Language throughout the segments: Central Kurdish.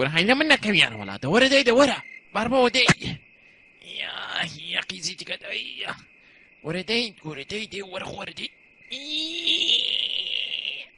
وەرهینە من نەکەویان وڵاتە وەرە دەی دەوەرە باربەوە دەی یاقیزی تکە وەرە دەین گۆرە دەی دێ وەرە خۆرە دی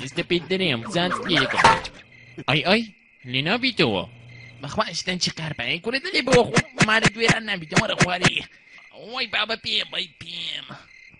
ئێستا پێت دەرێم زانت پێەکە ئای ئای لێ نابیتەوە بەخوا ئەشتەن چی قارپایە کورە دەلێ بەوە خۆ مارە دوێران نابیتەوە رە خوارێ وای بابە پێ بای پێم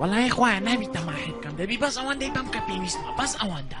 وەڵایی خوایە ناوی تەماحی بکەم دەبی بەس ئەوەندەی بەم کە پێویستمە بەس ئەوەندە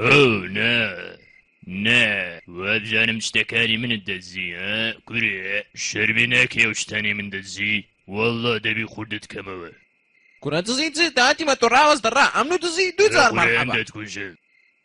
ئەو نا نا وابزانم شتەکانی منت دەزی کورێ شەربی ناکەی ئەو شتانی من دەزی والله دەبی خوردت کەمەوە کورە دزی دزی داتی مە تۆ ڕاوەز دەڕا ئەمن و دزی دوو جار دەتکوژن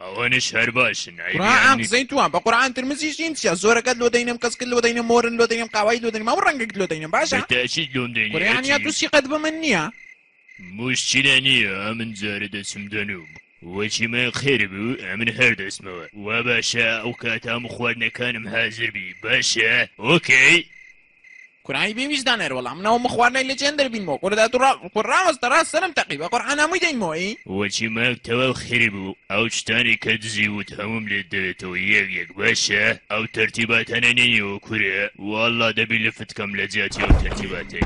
ئەوانیش هەر باشن عیبیان نیە. قورئان قسەی توە بە قورئان تر مزیش نیم چیە زۆرەکەت لۆ دەینم کەسکت لۆ دەینم مۆرن لۆ دەینم قاوایی لۆ دەینم هەموو ڕەنگەکت لۆ دەینم باشە بە تاکید لۆم دەینی قورئان ئەچی. یا تو سیقەت بە من نیە. موشکیلە نیە ئەمن جارە دەچم دەنووم. وەکی من قیر بوو ئەمن هەر دەچمەوە. واباشە ئەوکاتە هەموو خواردنەکانم حازر بی باشە ئۆکەی. کورانی بێ ویژدان ئەر وەڵا من ئەو مخوارنەی لە جێن دەربینمەوە کوردا تو ڕا کور ڕاوەستە ڕاست سەرم تەقی بە قورعان هەمووی دەینمەوە ئی وەچی ماک تەواو خری بوو ئەو شتانەی کە دزیووت هەمووم لێت دەوێتەوە یەک یەک باشە ئەو تەرتیباتانە نەینەوە کورە واڵڵا دەبی لفت کەم لە جیاتی ئەو تەرتیباتەی.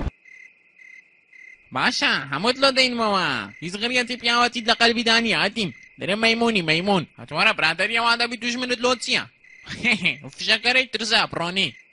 باشە هەمووت لۆ دەینمەوە هیچ غریەتی پیاوەتیت لە قەلبیدا نیە ئەتیم درێ مەیموونی مەیموون هەتوارە برادەری ئەوان دەبی دوژمنت لۆ چیە فشەکەرەی ترسا پڕۆنی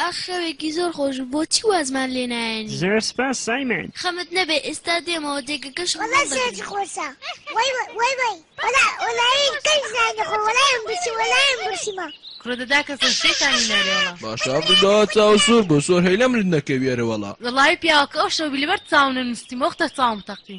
ئاخ خەوێکی زۆر خۆش بوو بۆچی وازمان لێ نایەنی. زۆر سپاس سایمەن. خەمت نەبێ ئێستا دێمەوە دێگەکەشم هەڵدەگرم. وەڵا زۆر خۆشە وای وای وای وەڵا وەڵایی کەس ناینە خۆ وەڵایم برسی وەڵایم برسیمە. کوڕە دەدا کەسە شێتانی نەرێ وەڵا. باشە ئەفرگا چاو سور بو سور هەی لەمرت نەکەوی ئەرە وەڵا. وەڵایی پیاوەکە ئەو شەوبی لەبەر چاوم نەنوستیم ئەو وەختە چاوم تەقی.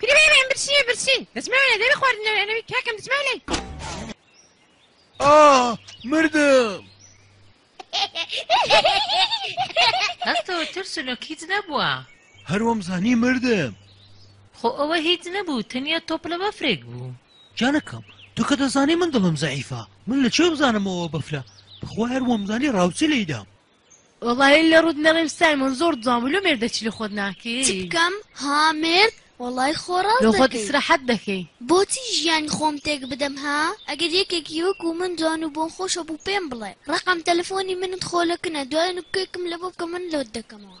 کری بەی بەی برسیە برسی. دەچمە وێنە دەبی خواردن نەوێ نەوی کاکەم دەچمە لەی. ئاه مردم. هەستەوە ترسنۆک هیچ نەبووە. هەر وام زانی مردم. خۆ ئەوە هیچ نەبوو تەنیا تۆپ لە بەفرێک بوو. گیانەکەم تۆ کە دەزانی من دڵم زەعیفە من لە کوێ بزانم ئەوە بەفرە بەخوای هەر وامزانی ڕاوچی لێی دام. وەڵایی لەڕوت نەڕیم سایمۆن زۆر جوان بوو لۆ مێردە چی لەخۆت ناکەی. چ بکەم ها مێرد وەڵای خۆ ڕاست دەکەی. لۆخۆت ئیسرەحەت دەکەی. بۆچی ژیانی خۆم تێک بدەم ها. ئەگەر یەکێکی وەکو من جوان و بۆم خۆشە بوو پێم بڵێ ڕەقەم تەلەفۆنی منت خۆ لە کنە دوای نوککەیکم لەبۆ بکە من لۆت دەکەمەوە.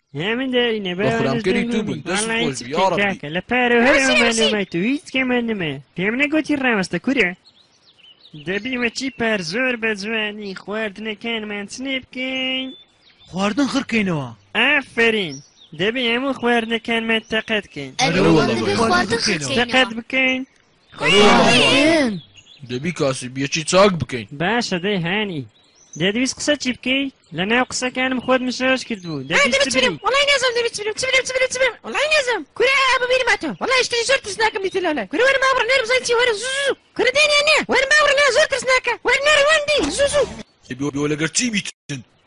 نه من داری نه با خودم من کری تو بون دست خوش بیا ربی لە پارە هەر ئەمانەمای تو هیچ کەمان نمە پێم نەگوتی ڕاوەستە کورە دەبی وەچی پار زۆر بە جوانی خواردنەکانمان چنێ بکەین خواردن خڕکەینەوە ئافرین دەبی هەموو خواردنەکانمان تەقەت بکەین تەقەت بکەین دەبی کاسی بیەکی چاک بکەین باشە دەی هانی دەدویست قسە چی بکەی لە ناو قسەکانم خۆت مشەش کردبوو وڵای نازم دەبێت چبرم چبرم چبرم چبرم وڵای نازم کورە ببیرم ئەتۆ وڵای شتری زۆر ترسناکەم دیتە لەو لای کورە وەرە ماوڕ نەرم زای چی وەرە زوو کورە دێنێ نێ وەرە ماوڕ نا زۆر ترسناکە وەر نەرە وەندی زوو زوو لەگەر چی بیتن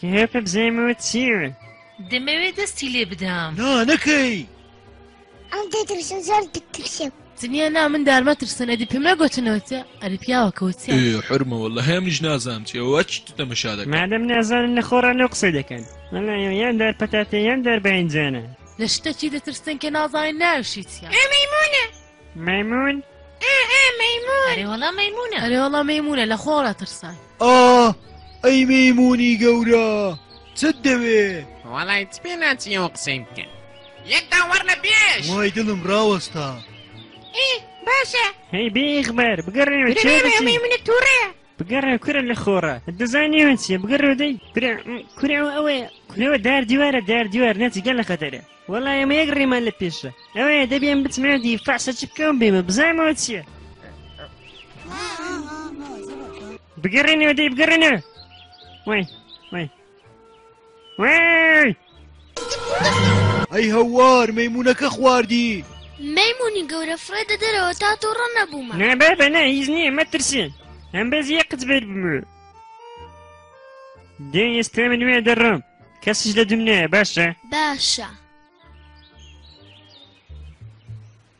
کێ پێ بزێمەوە چیوە دەمەوێ دەستی لێ بدام نا نەکەی ئەم دەترسن زۆر دەترسێ دنیا نا من دارمە ترسن ئەدی پێم نەگوتنەوەتە ئەری پیاوە کەوتێ حرمەوە لە هەمیش نازانم چێوە چ تەمەشا دەکەن مادەم نازانم نەخۆڕان لەو قسەی دەکەن یان دار پەتاتە یان دار بەینجانە لە شتەکی دەترسن کە نازانین ناوشی چیە ئێ مەیمونە مەمون ئا ئا مەیمون ئەرێ وەڵا مەیمونە ئەرێ وەڵا مەیمونە لە خۆ ڕەترسان ئا ئەی مەیمونی گەورە چت دەوێ وەڵا هیچ پێ ناچی ئەوە قسەی بکەن یەکتا وەرنە پێش وای دڵم ڕاوەستا ئێ باشە هەی بێ ئیخبار بگەڕێوە چێ بچی مەیمونە تووڕەیە بگەڕێ کورە لە خۆڕا دەزانی ئەوە چیە بگەڕێ دەی برا کورە ئەوە ئەوەیە کورەوە دار دیوارە دار دیوار نەچی گەل لە خەتەرە وەڵا ئێمە یەک ڕێمان لە پێشە ئەوەیە دەبێن بچمێ دی فەعسە چ بکەم بێمە بزانمەوە چییە بگەڕێنەوە دەی بگەڕێنە وای وای ئەی هەوار مەمونونەکە خواردی مەمونی گەورە فڕێ دەدەرەوە تا تۆ ڕە نەبوومە نابێ بە نە هیچ نییە مەترسێ هەم بەز یە قچ بێت بمێ دێ ئێستا من نوێ دەڕم کەسیش لە دنیاە باشە باشە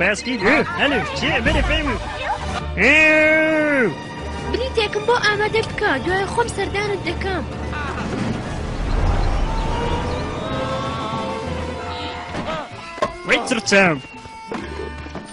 باسکی هەلو چێ بەرە پێم بلیتێکم بۆ ئامادە بکە دوای خۆم سەردانت دەکەم. Wait to the town.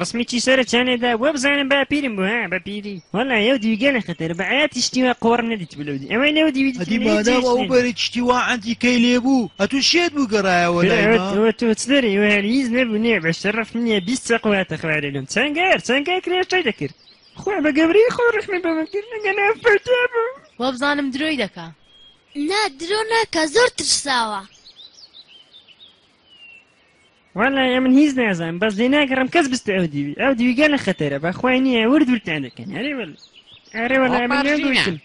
ڕسمێکی سەرە چانێدا بۆ بزانم با پیرم بوو ها بە پیری وەڵا یەو دیوی گەلە خەتەر بە عەیاتی شتی وا قۆڕم نەدیت بلەو دی ئەمە نەو دیوی ئەدی مادام ئەو بەرێک شتی وا عەندی کەی لێ بوو ئەتوو شێت بوو گەڕایەوە لای ما ئەوە تۆ چ دەرێ وە هەر هیچ نەبوو نێ بە شەڕەف نییە بیست چەقۆ هاتە خوارێ لەم چەنگار چەنگار کرێشتەی دەکرد خوا بە گەورەی خۆ ڕەحمی بە من کرد ئەگەر نا فەوتا بوو وا بزانم درۆی دەکا نا درۆ ناکا زۆر ترساوە وەڵا ئەمن هیچ نازانم بەس لێ ناگەڕم کەس بست ئەو دیوی ئەو دیوی گەلە خەتەرە بەخوای نییە ورد وردتان دەکەن ئەرێ وەڵ ئەرێ وەڵا ئەمن نەگویشتم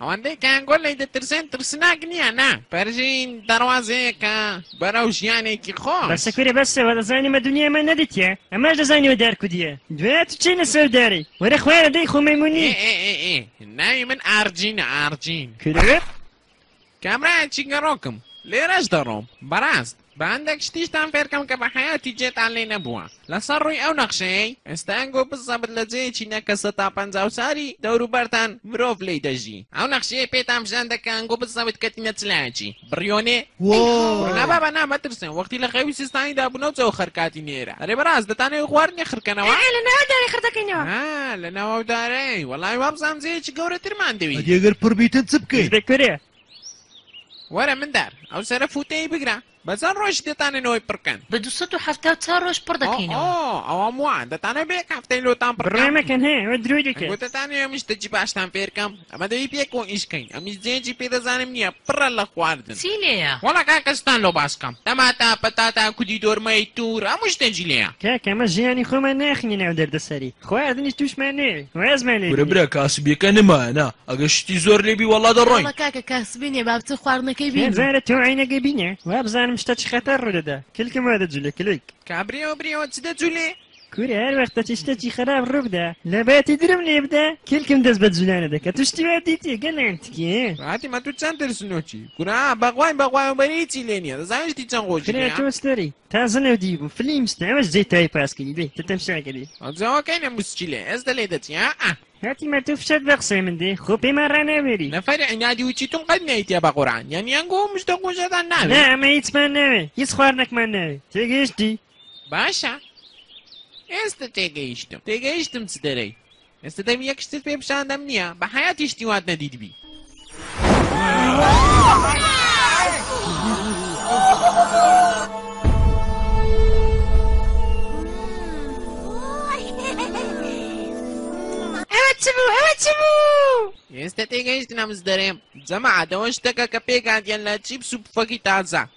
ئەوەندەی کانگۆل لەی دەترسێن ترسناک نییە نا پەرژین دەڕوازەیەکە بەرەو ژیانێکی خۆ بەسە کورە بەسەوە دەزانیمە دنیامان نەدیتە ئەمەش دەزانیەوە دارکودیە دوێت چی لە سەر داری وەرە خوارە دەی خۆمەمونی ناوی من ئارجینە ئارجین کورە کابرایەکی گەڕۆکم، لێرەش دەڕۆم. بەڕاست، با هەندێک شتیشتان فێرکەم کە بە حەیاتی گوێتان لێ نەبووە. لەسەر ڕووی ئەو نەخشەیەی ئێستا ئەنگۆ بزەبت لە جێیەکی نەکەسە تا پەنجاوچاری دەوروبەرتان مرۆڤ لێی دەژی. ئەو نەخشەیەی پێتان پیشان دەکا ئەنگۆ بزەبت کەتینە چ لایەکی، بڕیۆنێ؟ وۆۆۆ وەرە مندار ئەو سەرە فوتەی بگرە بەزان ڕۆژ دەتانەوەی پڕکەن بە دو سەد و حەفتا و چوار ڕۆژ پڕ دەکەینەوە ئەوە موان دەتانە بێ کافتەی لۆتان بڕێمەکەن هەیە درۆی دەکەن دەتانەوێ مشتەجی باشتان پێرکەم ئەمە دەبی پێ کۆ ئیش کەین ئەمنیش جێیەکی پێ دەزانم نیە پڕە لە خواردن. چی لێیە؟ وەڵا کاکە ستان لۆ باس کەم تەماتە پەتاتە کودی دۆرمەی توور هەموو شتێکی لێیە. کاکە ئەمە ژیانی خۆمان ناخینە ناو دەردە سەری خواردنیش توشمان نەوێ وازمان لێ کورە بنێ. برا کاسبیەکە نمایە نا ئەگەر شتی زۆر لێبی وەڵا دەڕۆین. وەڵا کاکە کاسبی نیە با بچن خواردنەکەی کێ بینن. زانە تۆ عەینەکەی بینێ وابزانم شتە چ خەتەر ڕوودەدا کلکم وادە جولە کلک. کا برێۆ برێۆ چ دە جولێ. کورە هەر وەختە چ شتەکی خەراپ ڕوبدا لە باتی درم لێبدا کلکم دەست بە جولانە دەکا تو شتی وا دیتی گە نانتکێ. فاتیمە تو چەن ترسنۆکی کورە بەغوای بەغوای ئەوبەری هیچی لێ نیە دەزانی شتی چەن خۆشی کرا تۆ ستەری تازە نەو دیبو فلیم ستە ئەوەش جێ تای پاس کردی دەی تە تەمشا کردی. ئەجەوە کەی نە موسکی لێ ئێستە لێ دەچی ها ئە. فاتیمە تو فشەت بە قسەی من دێ خۆ پێمان ڕاناوێری. نەفەری عینادی وچی تم قەت نەیتیە بە قورعان یانی ئەنگۆ و مشتە قوژەتان ناوێ. نا ئەمە هیچمان ناوێ هیچ خواردنەکمان ناوێ تێگەیشتی. باشە ئێستە تێگەیشتم تێگەیشتم چ دەرەی ئێستە دەم یەک شتت پێ پیشاندەم نییە بە حیاتی شتی وات نەدیدبی ئەوە چ بوو ئەوە چ بوو ئێستە تێگەیشتنەم دەرێم جەمە عادەوە شتەکە کە پێکاتیان لە چیپس و پفەکی تازە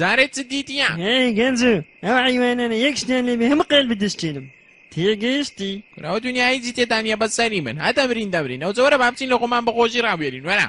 جارێت دیتە گەنج ئەو عیوانانە یەک شتیان لێ هەمە قەل بدەشتێنم تێگەشتی راو دنیای جی تێدانە بەسەری من هەدەبرین دەبرین ئەو زۆرە بابچین لە خۆمان بەخۆشی ڕاوێرین وەرە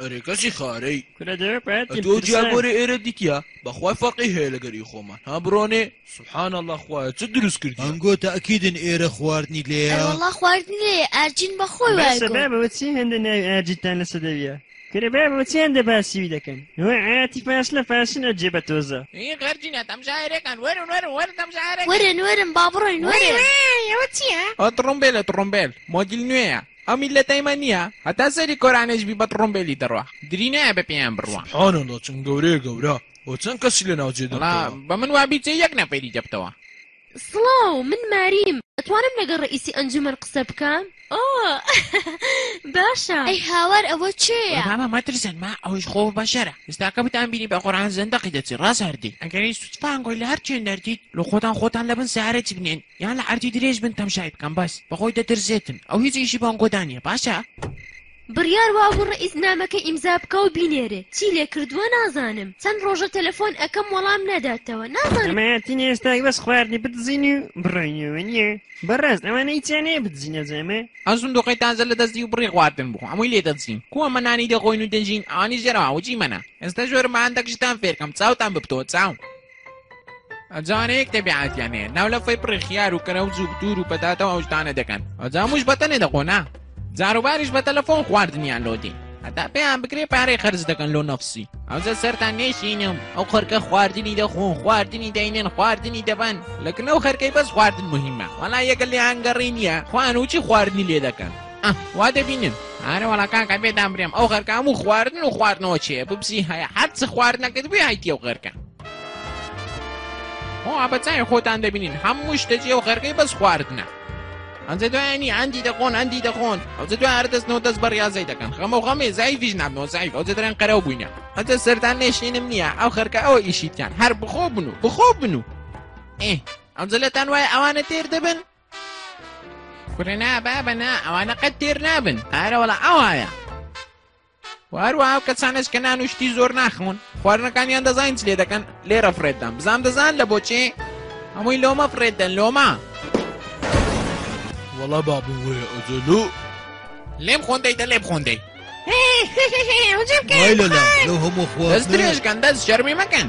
ئەرێ کەسی خارەی کورە دەبێ پایەت ئەتوو ئەو جیا گۆرە ئێرە دیتیە بەخوای فەرقی هەیە لە گەر ی خۆمان ها بڕۆنێ سبحان اللە خوایە چ دروست کردیە. ئەنگۆ تەئکیدن ئێرە خواردنی لێیە؟ ئەرەوەڵا خواردنی لێیە ئارجین بەخۆی وای بەسە گۆت. بابە بۆ چی هێندە ناوی ئارجیتان لەسە دەویە کورە بابە بۆ چی هێندە باسی وی دەکەن هۆی عاتی فاشلە فاشن ئەجێ بە تۆزە. ئی غەرجینە تەمژایەرێکان وەرن وەرن وەرن تەمژایەرێکان. وەرن وەرن با بڕۆین وەرن. وەی وەی ئەوە چیە؟ ئۆ تڕومبێلە تڕومبێل مۆدیل نوێیە. ئەو میلەتەی مە نیە هەتا سەری کۆرانێش بی بە تڕومبێلی دەڕوا دری نایە بە پێیان بڕوا. سبحان اللە چەند گەورەیە گەورە و چەند کەسی لە ناو جێ وەڵا دەبتەوە. بە من وا بیچێ یەک نەفەری دەبتەوە. سڵاو من ماریم ئەتوانم لەگەڵ ڕەئیسی ئەنجومەن قسە بکەم؟ ئۆۆ باشە. ئەی هاوار ئەوە کێیە؟ بابە مەترسن ما ئەوش خۆ بەشەرە ئیستاکە بتان بینی بە قورعان زەندەقی دەچی ڕاس هەردی ئەگەری سوچ فانگۆی لە هەر چێندەر دیت لۆ خۆتان خۆتان لە بن سارەچ بنێن. یان لە عەردی درێژ بن تەمشای بکەم بەس بەخۆی دەترسێتن ئەو هیچ ئیشی بۆ ئەنگۆدا نییە باشە بڕیار وابوو ڕەئیس نامەکە ئیمزا بکا و بینێرێ چی لێ کردووە نازانم چەند ڕۆژە تەلەفۆن ئەکەم وەڵام ناداتەوە نازانم ئەمە هاتنی ئێستای بەس خواردنی بدزین و بڕۆینەوە نییە بەڕاست ئەوانە هیچیان هەیە بدزینە جامە ئەو سندوقەی تازە لە دەستی و بڕی خواردن بوو هەمووی لێ دەدزین کو ئەمە نانی دەخۆین و دەژین ئەوانیش دەرەوە وچی مەنە ئێستا ژۆرمە هەندەک شتان فێرکەم چاوتان ببتەوە چاو ئەجارەیەک تەبیعاتیان هەیە ناو لە فەی پڕی خیار و کەرە و زوبتور و پەتاتەوە ئەوشتانە دەکەن ئەجاموش بەتەنێ دەخۆنا جاروباریش بە تەلەفۆن خواردنیان لۆدی هەتا پێیان بکرێ پارەی خەرج دەکەن لۆ نەفسی ئەوزە سەران نێشینم ئەو خەرکە خواردنی دەخۆن خواردنی دەینێن خواردنی دەبەن لەکنە و خەرکەی بەس خواردن مهمە وەڵا یەکە لێیان گەڕی نییە خوان وچی خواردنی لێ دەکەن ئە وا دەبینن ئارە وەڵا کاکە بێ دامبرێم ئەو غەرکە هەموو خواردن و خواردنەوە چێ ببزی هەیە هەر چ خواردنەکەت بێ هایتی ئەو غەرکە ئەو ئابەچای خۆتان دەبینین هەموو شتە جێ و غەرگەی بەس خواردنە ئەنجە دوایانی ئەندی دەخۆن ئەندی دەخۆن ئەوجە دوای هەر دەستنەوە دەست بە ڕاضی دەکەن خەمە و غەمێ زایفیش نابنەوە زایف ئەوجە دەرێن قەرەو بووینە ئەجە سەردان نێشینم نییە ئەو خەرکە ئەوە ئیشیتیان هەر بخۆ بن و بخۆ بن و ئێ ئەمجە لەتان وایە ئەوانە تێر دەبن کورە نا بابە نا ئەوانە قەت تێر نابن ئارەوەڵە ئەوایە واروا ئەو کەسانەش کە نان و شتی زۆر ناخمون خواردنەکانیان دەزانین لێ دەکەن لێرە فرێددام بزام دەزان لە بۆچێ هەمووی لۆمە فرێددە لۆما وەڵا بابووێ ئۆجلو لێم خۆندەی دە لێم خۆندەی لە هەموو خۆ دەست درێژکەن دەست شەرمی مەکەن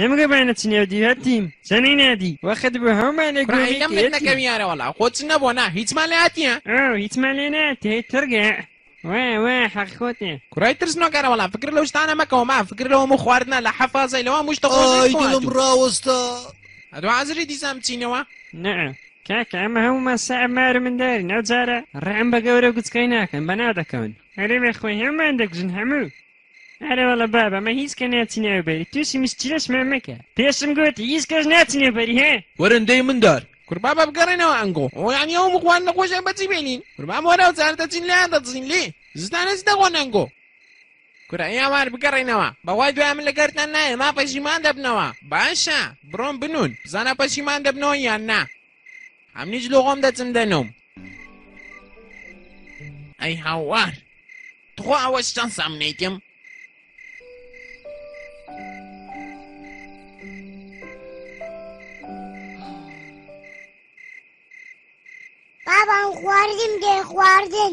نمگە بانە چنێو دی هەتیم چەنی نادی وەخت بۆ هەمانێک گۆمیکم نەکەم یارە وەڵا خۆچ نەبوو نا هیچمان لە هاتیە ئەو هیچمان لێ ناتێ ترگە وێ وێ حەقخۆتێ کوڕای ترسنۆکەرە وەڵا فکر لەو شتانە مەکەوە ما فکر لەوە مو خواردنە لە حەفازای لەوە مشتە خۆشی دڵم ڕاوەستە ئەدو عەزری دیسان بچینەوە نە کاکە ئەمە هەموومان سەعب مار من دارین ئەو جارە ڕێم بە گەورە گوچکەی ناکەن بەنا دەکەون هەرێمێ خۆی هەمومان دەکوژن هەموو ئەرێ وەڵە بابە مە هیچ کە ناچنێ بەری تووشی مشکلش مە مەکە پێشم گوت هیچ کەش ناچنێ بەری هێ وەرن دەی مندار کوربا با بگەڕێنەوە ئەنگۆ ئەو یانی ئەو مخوان نەخۆشە بەچی بێنین کوربا مۆرا و جار دەچین لێیان دەدزین لێ زستانە چ دەخۆن ئەنگۆ کورە ئێوار بگەڕێنەوە بەوای دوای من لەگەرتان نایە ما پەشیمان دەبنەوە باشە بڕۆن بنون بزانە پەشیمان دەبنەوە یان نا ئەمنیش لۆ خۆم دەچم دەنووم ئەی هاوار تخۆ ئەوە چەند سامنەیتم بابان خواردن دێ خواردن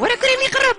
وەرە کوری میقڕب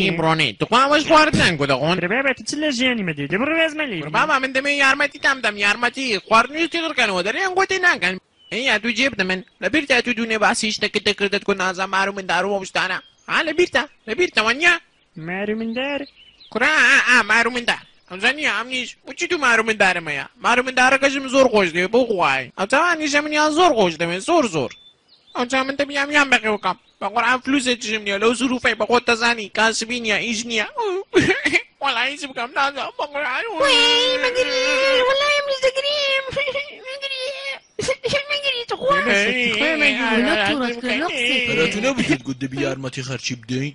ئی بڕۆنی تخوا ئەوەش خواردنان گو دەخۆن بابا من دەمێ یارمەتی تام دەم یارمەتی خواردنی تیغر کەنەوە دەرێن گۆتی ناکەن یا دوو جێ بدەمن لە بیرتا تو دوونێ باسی شتەکە دەکردت کو نازەمار و مندار و ئەو شتانە ها لە بیرتە لە بیرتەوە نیە مارومندار؟ کورە ئا ئا مارومندار ئەوجا نیە ئەمنیش بۆچی دوو مارومندارم هەیە مارومندارەکەشم زۆر خۆش دەوێ بۆ خوایی ئەوجا ئەنیشە منیان زۆر خۆش دەوێن زۆر زۆر ئەوجا من دەبی ئەمیان بەخێو کەم بەقورئان فلوسێکیشم نیە لەو زروفەی بەخۆت دەزانی کاسبی نیە ئیش نیە وەڵا هیچ بکەم نازانم بەقورئان وەی مەگری وەڵا ئەمنیش دەگریم ئەرە تو نەبوتت گوت دەبی یارمەتی خەرچی بدەین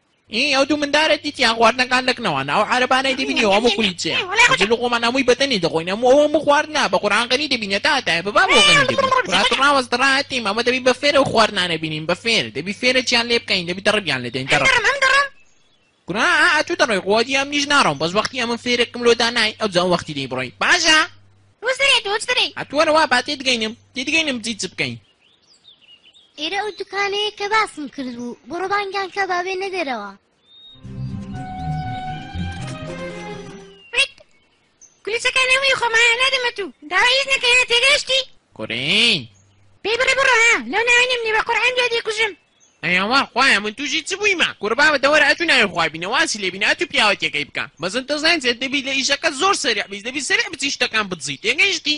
ئی ئەو دوو مندارە دیتیان خواردنەکان لە کنەوانە ئەو عەرەبانەی دەبینی ئەوە بۆ کولیتچەیە ئەجی لە خۆمان هەمووی بەتەنی دەخۆین هەموو ئەوە هەموو خواردنە بە قورعان غەنی دەبین هەتا هەتایە بە باب ئەوە غەنی دەبین خورا تڕاوە ستڕاحەتیم ئەمە دەبی بە فێرە ئەو خواردنانە بینین بە فێر دەبی فێرەچیان لێ بکەین دەبی دەڕەبیان لێ دەین دەڕە کورا ئا ئەتوو دەڕۆی قوادی ئەمنیش ناڕۆم بەس وەختی ئەمن فێرەکم لۆ دانای ئەوجا وەختی دەی بڕۆی باشە وەزرێ دووزرێ ئەتوەرەوە با تێدگەینم تێدگەینم بچی چ بکەین ئێرە ئەو دوکانەیە کە باسم کرد بوو بڕۆ بانگیان کە با بێنە دەرەوە کلیچەکان هەمووی خۆمایە نادەمە تو داوای هیچ نەکەیە تێگەشتی قورین پێی بڕێ بڕۆ ها لەو ناوی نمنی بە قورئان دوای دەیکوژم ئەیوا خوایە من تووشی چ بوویمە کورە بابە دەوەرە ئەتوو ناوی خوا بینە واسی لێ بینە ئەتوو پیاوەتیەکەی بکە مەزن تۆ زانسێت دەبی لە ئیشەکە زۆر سەریع بیت دەبی سەریع بچی شتەکان بدزی تێگەیشتی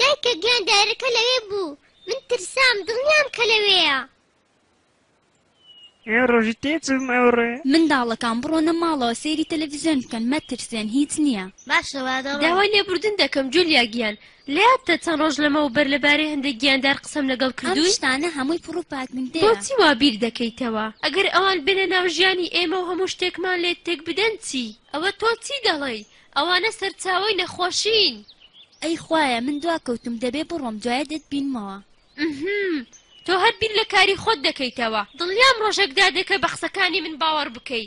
دایکە گیان دایرەکە لەوێ بوو من ترسام دڵنیام کە لەوێیە. ئێ ڕۆژی تێ چووم ئەوڕێ. منداڵەکان بڕۆنە ماڵەوە سەیری تەلەفیزیۆن بکەن مەترسێن هیچ نییە. باشە وا دەڕۆم. داوای لێبوردن دەکەم جولیا گیان لەیادتە چەند ڕۆژ لەمەوبەر لەبارەی هەندێک گیاندار قسەم لەگەڵ کردووی؟ ئەم شتانە هەمووی پڕوپاگندەیە. بۆچی وا بیر دەکەیتەوە؟ ئەگەر ئەوان بێنە ناو ژیانی ئێمە و هەموو شتێکمان لێ تێکبدەن چی؟ ئەوە تۆ چی دەڵێی؟ ئەوانە سەرچاوەی نەخۆشین. ئەی خوایە من دواکەوتم دەبێ بڕۆم دوایە دەت بینمەوە. ئهمم تۆ هەر بیر لە کاری خۆت دەکەیتەوە دڵنیام ڕۆژەک دادەکە بە قسەکانی من باوەڕ بکەی.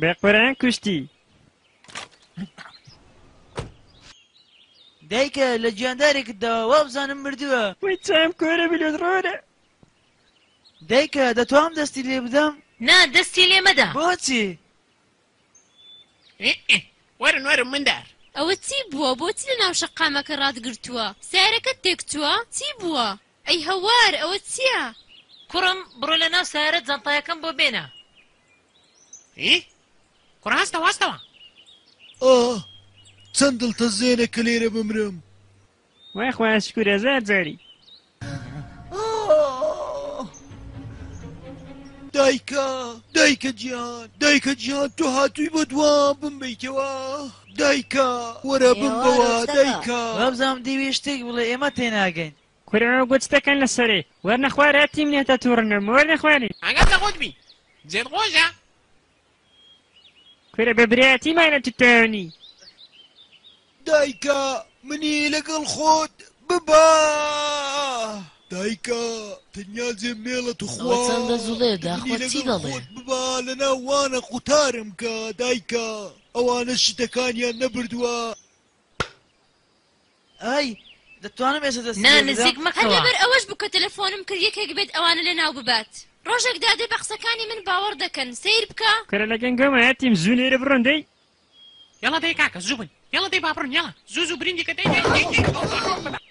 بێ قورئان کوشتی. دایکە لە گیاندارێکت داوە وابزانم مردووە وەی چام کۆرە بلێت ڕۆرە دایکە دەتوام دەستی لێ بدەم نا دەستی لێ مەدە بۆچی وەرن وەرن مندار ئەوە چی بووە بۆچی لە ناو شەقامەکە ڕاتگرتووە سیارەکەت تێکچووە چی بووە؟ ئەی هەوار ئەوە چیە؟ کوڕم بڕۆ لە ناو سەیارە جانتایەکەم بۆ بێنە. هی؟ کوڕە هەستەوە هەستەوە. ئاه چەند دڵتەزێنە کە لێرە بمرم. وای خوایە شکور هەزار جاری. دایکە دایکە جیان دایکە جیان تۆ هاتووی بۆ دوام بمبیتەوە دایکە وەرە بمبەوە دایکە. وابزانم دەیوێ شتێک بڵێ ئێمە تێناگەین. کورە ئەو گوچ دەکەن لە سەرێ. وەرنە خوار ئە تیم نێتە توڕنە مۆر نە خوارێ. ئەگەر لە خۆت بی جێت خۆشە. کورە بە برایەتی مانە تو تاونی. دایکە منی لەگەڵ خۆت ببە. دایکە تەنیا جێم مێڵە توخوا. ئەوە چەندە زڵێ دە منی داخۆ چی لەگەڵ دەڵێ. خۆت ببە لەناو وانە قوتارم کە دایکە ئەوانە شتەکانیان نەبردوە. ئای دەتوانم ئێستا دەستی نا پێبدەم؟ نزیک هەر مەکەوە. لەبەر ئەوەش بوو کە تەلەفۆنم کرد یەکێک بێت ئەوانە لەناو ببات. ڕۆژێک دادێ بە قسەکانی من باوەڕ دەکەن. سەیر بکە. کورە لە گەنگۆم ئەتیم زوو لێرە بڕۆن دەی. یەڵا دەی کاکە زوو بن. یەڵا دەی با بڕۆن یەڵا زوو زوو برینگێکە دەی دەی دەی دەی.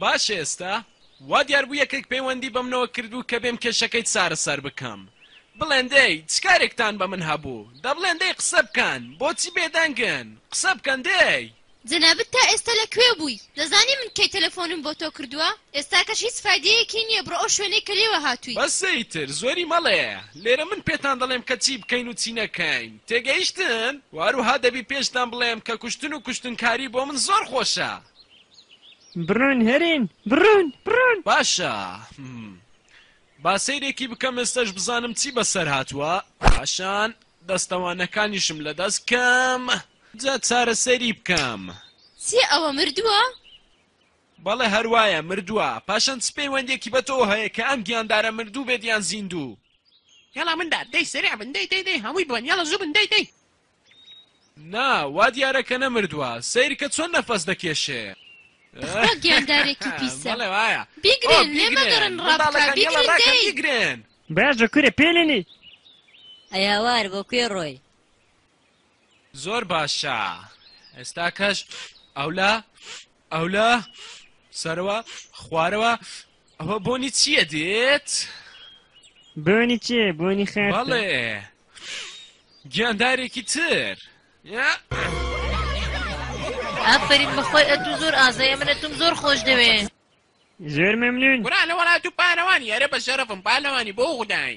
باشە ئێستا وا دیار بوو یەکێک پەیوەندی بەمنەوە کردبوو کە بێم کێشەکەی چارەسەر بکەم بڵێن دەی چ کارێکتان بە من هەبوو دەبڵێن دەی قسە بکەن بۆچی بێدەنگن قسە بکەن دەی. جەنابت تا ئێستا لە کوێ بووی دەزانی من کەی تەلەفۆنم بۆ تۆ کردووە ئێستاکەش هیچ فایدەیەکی نییە بڕۆ ئەو شوێنەی کە لێوە هاتووی. بەسە ئیتر زۆری مەڵێ لێرە من پێتان دەڵێم کە چی بکەین و چی نەکەین تێگەیشتن؟ وە هەروەها دەبی پێشتان بڵێم کە کوشتن و کوشتنکاری بۆ من زۆر خۆشە. بڕۆن هەرێن بڕۆن بڕۆن. باشە با سەیرێکی بکەم ئێستەش بزانم چی بەسەر هاتووە پاشان دەستەوانەکانیشم لەدەست کەم جا چارەسەری بکەم. چیە ئەوە مردووە؟ بەڵێ هەروایە مردووە. پاشان چ پەیوەندیەکی بە تۆوە هەیە کە ئەم گیاندارە مردوو بێت یان زیندوو. یەڵا مندار دەی سەریع بن دەی دەی دەی هەمووی بۆن یەڵا زوو بن دەی دەی. نا وا دیارە کە نەمردوە سەیرکە چۆن نەفەس دەکێشێ. تخوا گیاندارێکی پیسە بیگرن لێ مەگەڕێن ڕابکا بیگرن دەی. باشە کورە پێلێنی. ئەیاوار بۆ کوێ ڕۆی. زۆر باشە ئێستاکەش ئەولە ئەولە سەرەوە خوارەوە ئەوە بۆنی چییە دێت؟ بۆنی چێ بۆنی خێر بەڵێ گیاندارێکی تر ئافرین بەخۆی ئەتو زۆر ئازای منە تم زۆر خۆش دەوێ زۆر مەمنون گرا لە وڵات و پالەوانی ئەرە بە شەرەفم پالەوانی بۆ غودای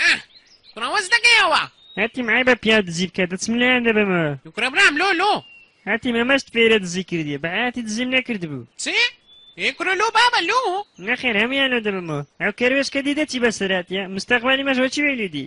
ئاه کوڕە وەز دەکەیەوە هاتیم عیبە پیا دزی بکە دەچم لایان دەبەمەوە کوڕە برام لۆ لۆ هاتیم ئەمەشت پێرە دزی کردیە بە حیاتی دزیم نەکردبوو چێ ئێ کوڕە لۆ بابە لۆ نەخێر هەمویان لۆ دەبەمەوە ئەو کەروێشکە دیدە چی بەسەراتە مستەقبانی مەشوەچی وێلی دی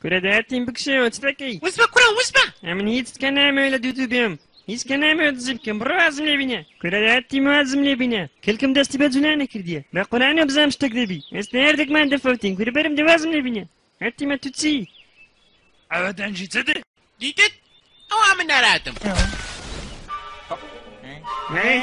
کورە دایە تیم بکشەوە چ دەکەی وس بە کوڕە وس بە ئەمن هیچ کە نامەوێت لە دوو دوو بێم هیچ کە نامەوێت دزی بکەم بڕۆ وازم لێ بینە کورە دایە تیم وازم لێ بینە کلکم دەستی بە جولا نەکردیە بە قورانە بزام شتێک دەبی ئێستا هەردێکمان دەفەوتین کورە بەرم دەوازم لێ بینە هەتیمە تو چی ئەوە دەنجی چ دێ دیتت ئەوە من نەراتم هەی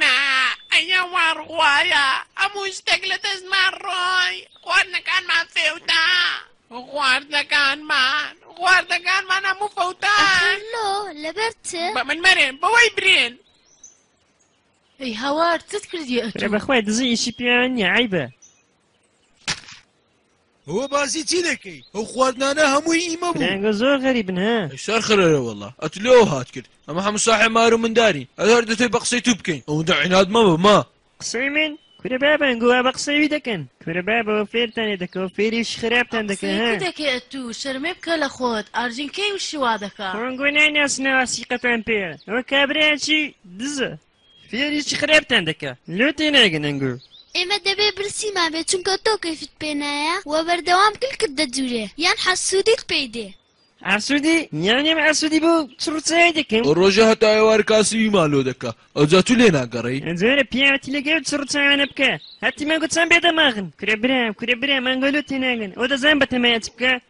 نا ئەیە وار خوایە ئەموو شتەک لە دەستمان ڕۆی خواردنەکانمان فێوتا خواردنەکانمان خواردنەکانمان هەموو فەوتا لۆ لەبەر چ بە من مەرێن بەوەی برێن ئەی هاوار چت کردی ئەتە بەخوای دزی ئیشی پێیان نیە عیبە هو بازی چی دەکەی ئەو خواردنانە هەمووی ئیمە بوو زۆر غەریبن هە سەر خرەرە وەڵا ئەت لۆ هات کرد ئەمە هەموو ساحێ مار و منداری ئەگەر دەتۆی بە قسەی تو بکەین ئەو دەعینات مەبە ما قسەی من کورە بابان گووا بە قسەوی دەکەن کورە بابەوە فێرتانێ دەکەوە فێریش خراپتان دەکەن هە دەکەی ئەت تو شەرمێ بکە لە خۆت ئارجین کەی وشی وا دەکا ڕۆنگۆ نایناسنەوە سیقەتان پێ ئەوە کابرایەکی دزە فێری چ خرێبتان دەکا لۆ تێناگەن ئەنگۆ. ئێمە دەبێ برسیمان بێ چونکە تۆ کەیفت پێ نایە و بەردەوام کلکت دەجورێ یان حەسودیت پێی دێ. حەسودی؟ یانی ئەم حەسودی بۆ چ ڕچەیەک دەکەم؟ ڕۆژێ هەتا ئێوار کاسبیمان لۆ دەکا ئەوجا تو لێناگەڕێی؟ جارێ پیاوەتی لەگەر ئەو چ ڕچاوانە بکە هەر تیمەنگۆ چەند بێ دەماغن. کورە برا کورە برا مانگۆ لۆ تێناگەن ئەو دەزان بەتەمایە چ بکا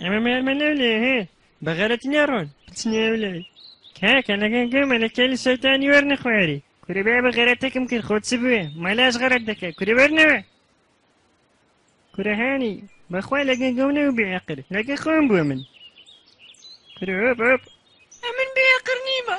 ئەمە مێرمە لەو لێ هەیە بە غەرەتی نەڕۆن بچنێ و لای کاکە نەکەن گەمە لە کێلی شەیتانی وەر نەخوێری کورە بێ بە غەرەتێکم کرد خۆ چ بوێ مەلاش غەرەت دەکە کورە وەرنەوە کورەهانی بەخوای لەگە گەونە و بێعقر لەگە خۆم بووە من کورە هۆپ هۆپ ئەمن بێعقر نیمە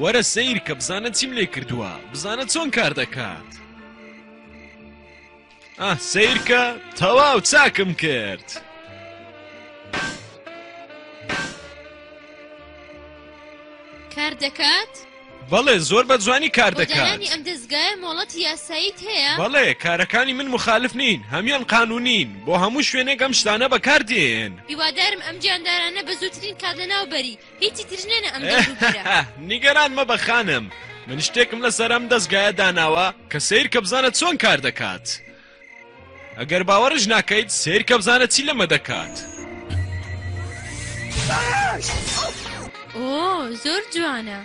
وەرە سەیرکە بزانە چیم لێ کردووە بزانە چۆن کار دەکات ئە سیرکە تەواو چاکم کرد. کار دەکات؟ بەڵێ زۆر بە جوانی کار بۆ دەکات دانانی ئەم دەزگایە مۆڵەتی یاساییت هەیە؟ بەڵێ کارەکانی من مخالف نین هەمیان قانونین بۆ هەموو شوێنێک ئەم شتانە بەکار دێن هیوادارم ئەم گیاندارانە بە زووترین کات لەناو بەری هیچی تر نەنە ئەم دەور و بەرە. ئەهەهەه نیگەران مەبە خانم من شتێکم لەسەر ئەم دەزگایە داناوە کە سەیرکە بزانە چۆن کار دەکات. ئەگەر باوەڕش ناکەیت سیرکە بزانە چی لەمە دەکات ئۆ زۆر جوانە.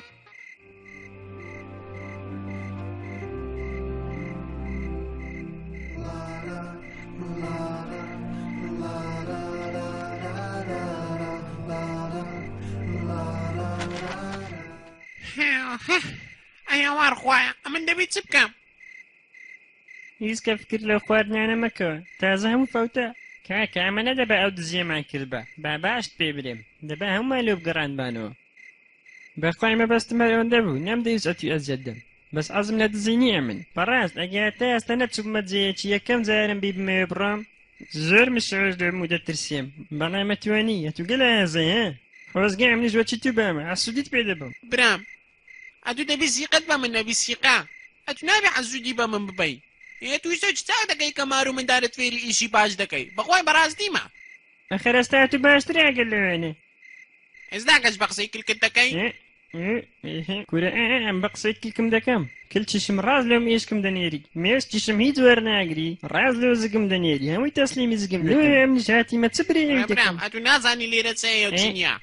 ئەیاوار خوایە ئەمن دەبی چ بکەم؟ ئیسکە فکر لە خواردنانە مەکەوە تازە هەموو فەوتە کاکە ئەمە نەدەبا ئەو دزیەمان کردبا با باشت پێ برێم دەبا هەمومان لێو بگەڕاندبانەوە بەخوای مەبەستم هەر ئەوەندە بوو نەمدەویست ئەتوی ئەزیەت دەم بەس عەزم لە دزی نییە من بەڕاست ئەگەر تا ئێستا نەچووبمە جێیەکی یەکەم جارم بیبمەوێ بڕۆم زۆر مشعوش دەبم و دەترسێم بەڵام ئەتوانی ئەتوو گەلە هەزەیە خۆزگە ئەمنیش وەچی تو بامە عەسودیت پێ دەبم برام ئەتو دەبی سیقەت بە من نەبی سیقە ئەتو نابێ عەزودی بە من ببەی ئێ توش تۆ چ چاک دەکەی کە مار و مندارت فێری ئیشی باش دەکەی بەخوای بەڕاست نیمە ئەخەر ئێستا ئەتو باشتری ئەگەر لەوێنێ ئێستا کەس بە قسەی کلکت دەکەی ئێ، ئێ، ئێ، کورە ئێ، ئێ، ئەم بە قسەی کلکم دەکەم کلچیشم ڕاز لەو مێشکم دەنێری مێشکیشم هیچ وەرناگری ڕاز لەو زگم دەنێری هەمووی تەسلیمی زگم دەکەم ئێ، ئەم نژاتی مە چ برێوی برام دەکەم ئەتو نازانی لێرە چ هەیە و چ ئێ. نییە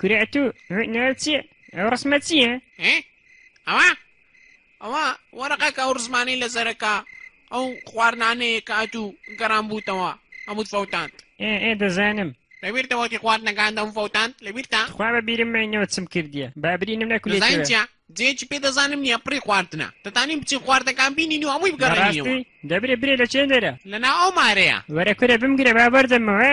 کورە ئەتوو ناو چییە ئەو ڕسمە چییە ئەوە ئەوە وەرەقەک ئەو ڕزمانەی لە زەرەکە ئەو خواردنانەیە کە ئەتوو گەڕان بووتەوە ئەموت فەوتاند ئێ دەزانم لەبیرتەوەتی خواردنەکان دەم فەوتاند لەبیرتا خوا بە بیرم مینەوە چم کردیە بابرینم نەکولێت جێکی پێ دەزانم نییە پڕی خواردنە دەتانیم بچین خواردەکان بینین و هەمووی بگەڕێنەوە دەبرێ برێ لە چێن دەرە لەنا ئەو مارەیە وەرە کورە بمگرە بابەردەمەوە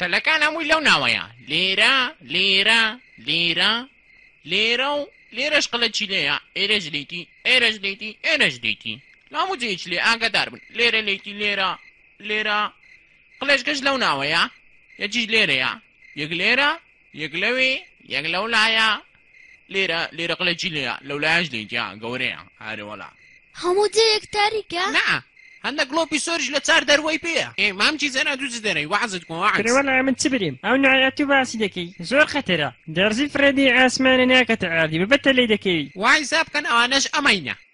تەلەکان هەمووی لەو ناوەیە لێرە لێرە لێرە لێرە و لێرەش قەلەچی لێە ئێرەش دیتی ئێرەش دیتی ئێرەش دیتی لامو جێچ لێ ئاگادار بن لێرە لێتی لێرە لێرە قلێشگەش لەو ناوەیە یەکیش لێرەیە یەک لێرە یەک لەوێ یەک لەو لایە لێرە لێرە قلە جیلەیە لەو لایش لێجیا گەورەیە هەرەوەڵا هەموو جەیەک تاریکە نا هەندە گڵۆپی سۆرش لە چار دەروەی پێە ئێ مامجی زەنا دوز دەرەی وەعزت کۆ وەعز وەڵا من چ بریم ئەو نوعەتە و باسی دەکەی زۆر خەتەرە دەرزی فڕێدەی ئاسمانە ناکەتە ئاردی بە بەتە لێی دەکەوی وای زاب کەن ئەوانەش ئەمەینە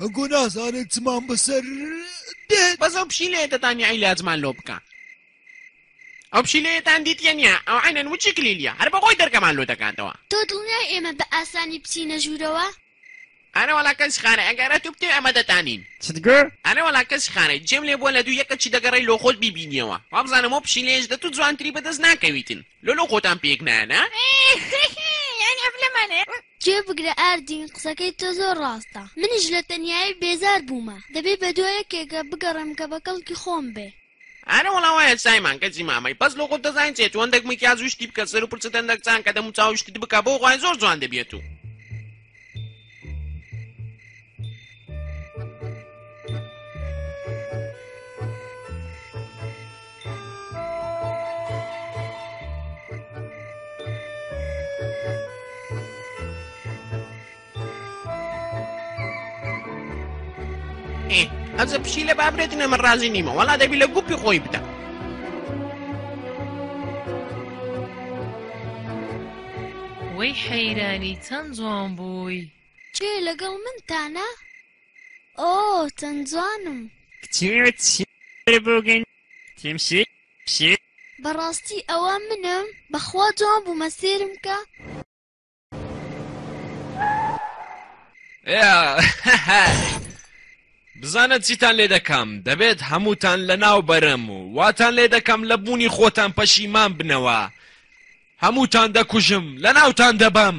ئەگۆ نازانن چمان بەسەر دێت بەس ئەو پشیلەیەتەتان یاعی لاجمان لۆ بکە ئەو پشیلەیەتان دیتە نییە ئەو عینەن وچی کلیلیە هەر بەخۆی دەرگەمان لۆ دەکاتەوە تۆ دڵنیای ئێمە بە ئاسانی بچینە ژوورەوە؟ ئەرە وەڵا کەس خارە ئەگەر ئەتوو بتەوێ ئەمە دەتانین چت گۆ؟ ئەرە وەڵا کەس خارە جێم لێ بووە لە دوو یەکە چی دەگەڕێی لۆ خۆت بیبینیەوە وابزانم ئەو پشیلەیەش دەتوو جوانتری بەدەست ناکەویتن. لۆلۆ خۆتان پێک نایەنە یانی ئەف لەمانەیە گوێ بگرە ئاردین قسەکەی تۆ زۆر ڕاستە منیش لە تەنیایی بێزار بوومە دەبێ بە دوای یەکێکە بگەڕێم کە بە کەڵکی خۆم بێ ئارە وەڵا وایە سایمان کەچی مامەی بەس لۆ خۆت دەزانین چێ تۆن دەک مکیاج و شتی بکە سەر و پرچت هەندەک چان کە دەم و چاو و شتت بکە بۆ خوای زۆر جوان دەبیێت و ئەزە پشی لە بابرێت نەمە ڕازی نیمە وەڵا دەبی لە گوپی خۆی بدە وەی حەیرانی چەند جوان بووی. کێ لەگەڵ منتانە؟ ئۆ چەند جوانم. کچی وت شیر بوو گەنتیم شیر شیر. بەڕاستی ئەوە منم بەخوا جوان بوومە سێرم بکە. بزانە چیتان لێ دەکەم دەبێت هەمووتان لەناو بەرم و واتان لێ دەکەم لە بوونی خۆتان پەشیمان بنەوە. هەمووتان دەکوژم لە ناوتان دەبەم.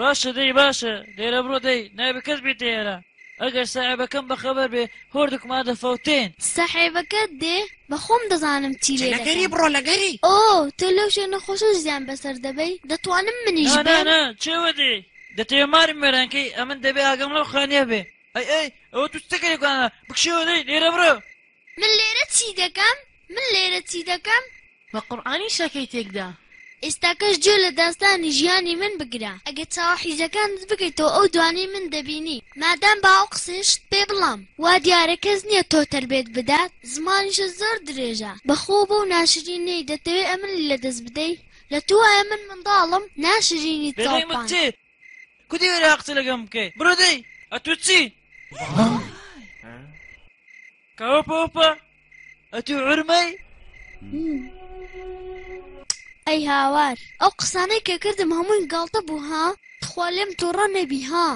باشە دەی باشە لێرە بڕۆ دەی نابێ کەس بێتە ئێرە ئەگەر ساحێبەکەم بەخەبەر بێ هۆردکمان دەفەوتێن. ساحێبەکەت دێ بە خۆم دەزانم چی لێ دەکەم. لەگەری بڕۆ لەگەری. ئۆ تۆ لەو شوێنە خۆشە زیان بەسەر دەبەی دەتوانم منیش بێم. نا نا نا چێوە دێ دەتەوێ مارم مێران کەی ئەمن دەبێ ئاگام لەو خانیە بێ ئەی ئەی ئەوە تو چ تەکەلێکانە بکشێوە دەی لێرە بڕۆ. من لێرە چی دەکەم؟ من لێرە چی دەکەم؟ بە قورعانی شەکەی تێکدا. ئێستاکەش گوێ لە داستانی ژیانی من بگرە، ئەگەر چاوە حیزەکانت بکەیتەوە ئەو دوانەی من دەبینی، مادام با ئەو قسەیەشت پێ بڵێم، وا دیارە کەس نییە تۆ تەربێت بدات، زمانیشت زۆر درێژە، بەخۆو بەو ناشرینیەی دەتەوێ ئەمنی لەدەست بدەی؟ لە تو وایە من منداڵم؟ ناشرینیت چاوپان. کدی وێرە قسە لەگەم بکەی بڕۆ دەی ئەتو چی کاوە پۆپە ئەتو عرمەی ئەی هاوار ئەو قسانەی کە کردم هەمووی گاڵتە بوو ها تخوا لێم تۆڕە نەبی ها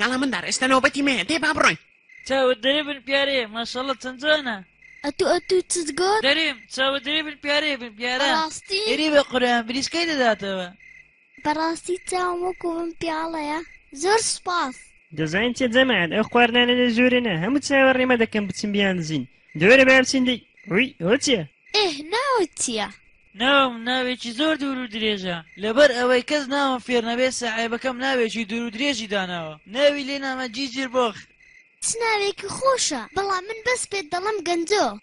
یاڵا مندار ئێستا نەوبەتی مێ دێ با بڕۆین چاوە دەرێ بن پیارێ ماشەڵە چەند جوانە ئەتو ئەتو چت گۆت دەرێم چاوە دەرێ بن پیارێ بن پیارە ڕاستی ئێری بە قوران بریسکای دەداتەوە بەڕاستی چاوم وەکو بم پیاڵەیە زۆر سپاس. دەزانین چێ جەماعەت ئەو خواردنانە لە ژوورێنە هەموو چاوە ڕێمە دەکەم بچین بیاندزین دەوەرە با بچین دی وی ئەوە چیە ئێه ناوت چییە؟ ناوم ناوێکی زۆر دوور و درێژە لەبەر ئەوەی کەس ناوم فێر نەبێ ساحێبەکەم ناوێکی دوور و درێژی داناوە ناوی لێ نامە جیجر بۆخ چ ناوێکی خۆشە بەڵام من بەس پێت دەڵێم گەنجۆ.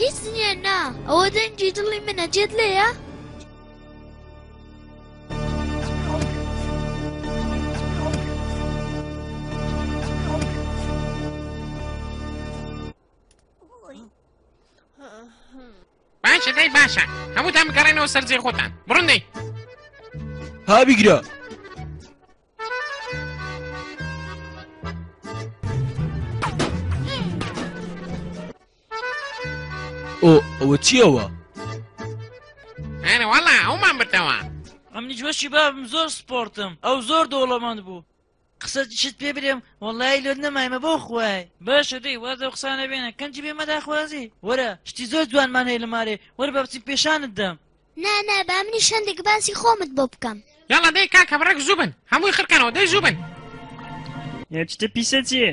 هیچ نییە نا ئەوە دەنگی دڵی منە جێت لێیە؟ باشە دای باشە هەمووتان بگەڕێنەوە سەرجێ خۆتان بڕندەی هابیگرە ئۆ ئەوە چیەوە؟ ئەرە وەڵا ئەومان بردەوە ئەمنیش وەشی بابم زۆر سپۆرتم ئەو زۆر دۆڵەمەند بوو قسە شت پێ برێم وەڵی لۆت نەمایمە بۆ خوای باشە دەی وازە قسانە بێنە کەنجی بێمە داخوازی وەرە شتی زۆر جوانمان هەیە لە مارێ وەرە بە بچین پێشانت دەم نانا با منی شەندێک باسی خۆمت بۆ بکەم یاڵە دەی کاکە بڕێک زوبن هەمووی خرکەنەوە دەی زوبن یاچتە پیسە چیە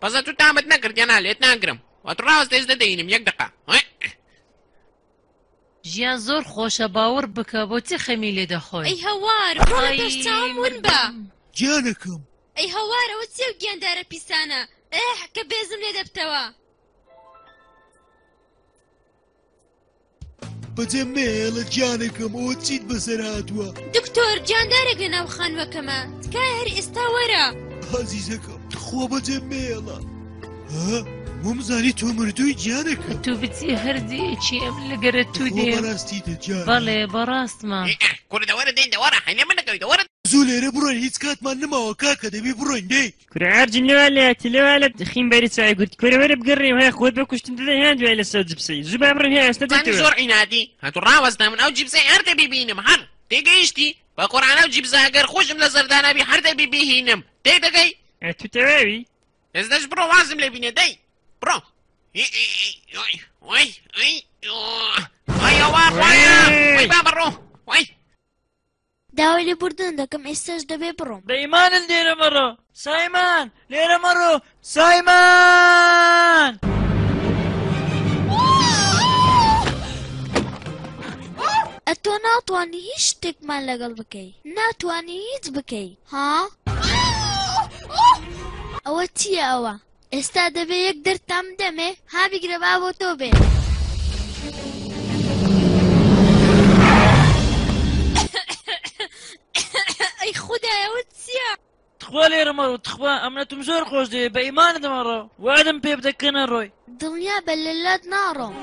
بەزە تو تامت نەکرد یانا لێت ناگرم وە تو ڕاست دەست دەدەینم یەک دقە ژیان زۆر خۆشە باوەڕ بکە بۆچی خەمی لێ دەخۆی ئەی هەوار بڕۆ پێش چاوم ون بە گیانەکەم ئەی هەوار ئەوە چێ و گیاندارە پیسانە ئەح کە بێزم لێ دەبتەوە بەجێ مێڵە گیانەکەم ئەوە چیت بەسەر هاتووە دکتۆر جاندارێک لە ناو خانوەکەمە تکای هەر ئێستا وەرە هازیزەکەم تخۆ بەجێ مێڵە ومزانی تۆ مردووی گیانەکە تو بچی هەردێکی ئەم لەگەرە تو دێ ڕاستی دەجار بەڵێ بەڕاستمە کوردەوەرە دێن دەوەرە هەنێ من نەکەوی دەوەرە زوو لێرە بڕۆین هیچ کاتمان نماوە کاکە دەبی بڕۆین دێ کورە ئارجن لێوا لایەتی لێوا لە خیم بەری چای گورد کورە وەرە بگەڕێ وای خۆت بە کوشتن دەدە هیان دوای لە سەو جبسەی زوو با بڕێ هەیە ئەستە زانی دەتەوە زۆر عینادی هەتو ڕاوەستە من ئەو جیبزەی هەر دەبی بینم هەر تێگەیشتی بە قورعان ئەو جیبزە ئەگەر خۆشم لە زەردا نەبی هەر دەبی بیهینم تێ دەگەی ئە تو تەواوی ئێز دەش بڕۆ وازم لێ بینێ دەی بڕۆ ئی ئی ئی وای وای ئی ئۆ. وای ئەوە خوایە وای با بڕۆ وای داوای لێ بوردن دەکەم ئێستاش دەبێ بڕۆم. دەیمانن لێرە مەڕۆ سایمان لێرە مەڕۆ سایمان. ئەتۆ ناتوانانی هیچ شتێکمان لەگەڵ بکەی ناتوانانی هیچ بکەی ها ئەوە چییە ئەوە ئێستا دەبێ یەک دەرتان بدەمێ ها بیگرە با بۆ تۆ بێ ئەی خودایەوە چییە؟ تخوا لێرەمەڕۆ تخوا ئەم نەتم زۆر خۆش دێ بە ئیمانە دەمەڕۆ وادم پێ بدەکەنە ڕۆی دڵنیا بە لەلات ناڕۆم.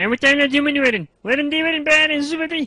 هەمووتان لە جێ من وەرن وەرن دەی وەرن بەیانێن زوو بەدەی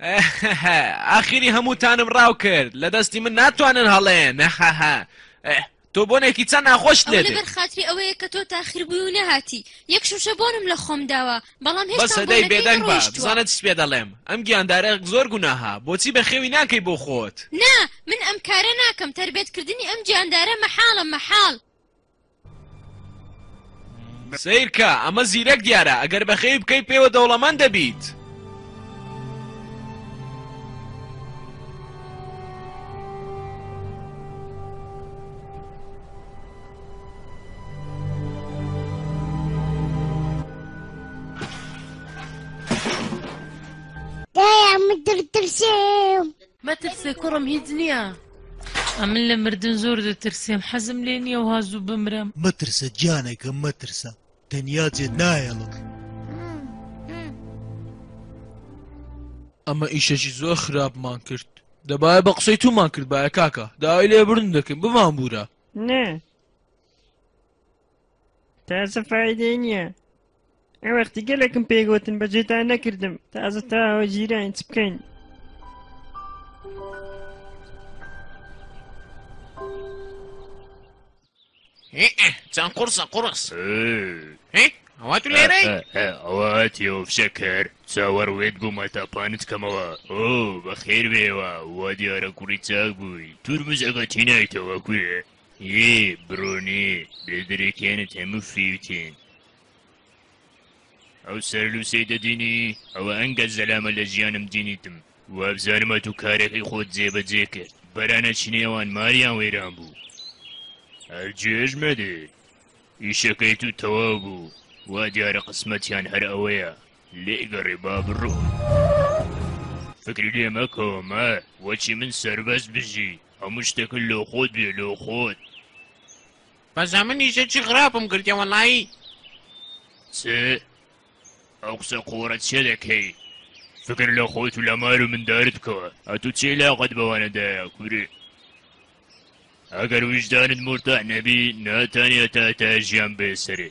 ئاخیری هەمووتانم ڕاو کرد لە دەستی من ناتوانن هەڵێ نەحەها تۆ بۆنێکی چەند ناخۆش لێ بەر خاتری ئەوەیە کە تۆ تاخیربووی و نەهاتی یەک شوشە بۆنم لە خۆم داوە بەڵام هێشتادەی بێدەنگ بزانت سپێ دەڵێم ئەم گیاندارە زۆر گوناها بۆچی بە خێوی ناکەی بۆ خۆت نا من ئەم کارە ناکەم تربێتکردنی ئەم گیاندارە مەحاڵە مەحاڵ سەیرکە ئەمە زیرەک دیارە ئەگەر بەخێوی بکەی پێوە دەوڵەمەند دەبیت. مەترسێ کوڕم هیچ نیە. ئەمن لە مردن زۆر دەترسێم حەزم لێ نییە وها زوو بمرم. مەترسە گیانەکەم مەترسە تەنیا جێت ناهێڵم. ئەمە ئیشەکی زۆر خراپمان کرد دەبایە بە قسەی تومان کردبایە کاکە داوای لێبوردن دەکەین بمانبورە. نە. تازە فایدەی نییە ئەوەختی گەلێکم پێگوتن بەجێتان نەکردم تازە تاوە جیران چ بکەین چەند قڕسە قڕس ئەوە تو لێرە ئەوەتی و فشە کرد چاوەڕوێت بوومە تا پانت کەمەوە ئۆ بەخێر بێەوە وا دیارە کوڕی چاک بووی تورمز ئەگەتی نایتەوە کوێ هی برونی بیلدریکینت هەموو فیوتین. ئەو سەرلوسەی دەدینی ئەوە ئەنگە زەلامە لە ژیانم دینیتم وابزانم ئەتو کارەکەی خۆت جێ بە جێ کرد بەرانە چی نێوان ماریان وەیران بوو هەر جێژ مەدێ ئیشەکەی تو تەواو بوو وا دیارە قسمەتیان هەر ئەوەیە لێ گەڕێ با بڕۆ فکری لێ مەکەوە مە وەچی من سەربەست بژی هەموو شتەکە لۆخۆت بێ لۆخۆت. بەزە من ئیشە چی خراپم کردیە وەڵایی. چ ئەو قسە قۆڕە چێ دەکەی فکر لە خۆت و لە مار و مندارت بکەوە ئەتو چێ لاقت بەوانەدایە کورێ ئەگەر ویژدانت مرتاح نەبی ناتانیە تا تا ژیان بێ سەرێ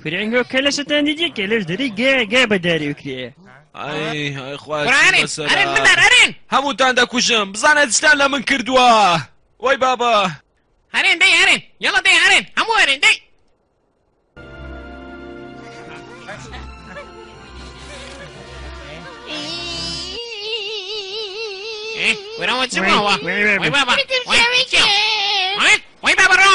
کورنگۆ کە لە شتان دیدی کە لەش دەری گێ گێ بەداری وکرێ هەمووتان دەکوژم بزانێت شتان لە من کردووە وای بابا هەرێن دەی هەرێن یڵە دەی هەرێن هەموو هەرێن دەی وەرەوە چ بابا وای بابا ڕۆ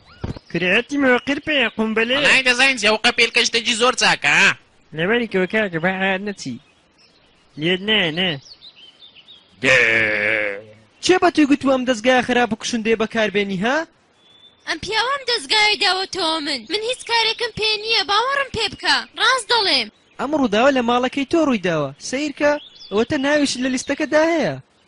کورەیەتی موقر پێیە قومبەلەیە. وەڵای دەزانین چیە ئەو قەپێل کە شتەکی زۆر چاکە ها. لەبەری کەوە کاکە با ئاات نەچی لێت نایە نە. دە. کێ بەتۆی گوتوە ئەم دەزگایە خەراپ و کوشندەیە بەکاربێنی ها؟ ئەم پیاوە ئەم دەزگایەی داوەتەوە من من هیچ کارێکم پێ نییە باوەڕم پێ بکە ڕاست دەڵێم. ئەم ڕووداوە لە ماڵەکەی تۆ ڕوویداوە سەیرکە ئەوەتە ناویشت لە لیستەکەدا هەیە.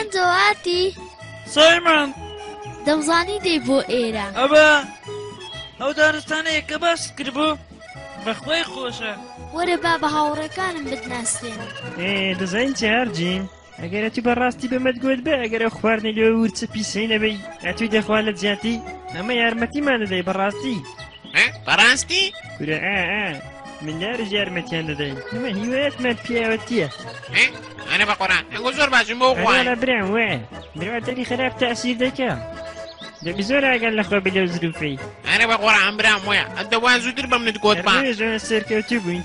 گەنجەواتی سایمان دەمزانی دەی بۆ ئێرە ئەوە ئەو دارستانەیە کە باس کرد بوو بەخوای خۆشە وەرە با بە هاوڕێکانم بدناسێنم دەزین چێرجین ئەگەر ئەتوی بە ڕاستی بەمەت گوت بێ ئەگەر ئەو خواردنی لێ ورچ پیسەی نەبی ئەتوی دەخوا لە جیاتی ئەمە یارمەتیمان دەدەی بەڕاستی بەڕاستی کورە ئا ئا من لارژ یارمەتیان دەدەین ئەمە هیوایەتمان پیاوەتیە ئەە بە قۆران ئەگو زۆر باشم بۆ خۆیانە ئەوانە برام وێ مراتەری خراپ تەسیر دەکە دەبی زۆر ئاگەر لە خۆ بلێ زروفی ئەە بە قۆران برام وەیە ئەدەوان زووتر بەم نت گۆتمان ڕێژە سەرکەوتوو بووین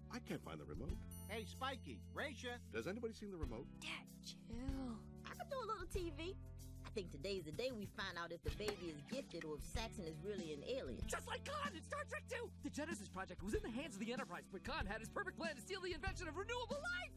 I can't find the remote. Hey, Spiky. Raisha. Does anybody see the remote? Dad, chill. I could do a little TV think today's the day we find out if the baby is gifted or if Saxon is really an alien. Just like Khan in Star Trek 2! The Genesis Project was in the hands of the Enterprise, but Khan had his perfect plan to steal the invention of renewable life!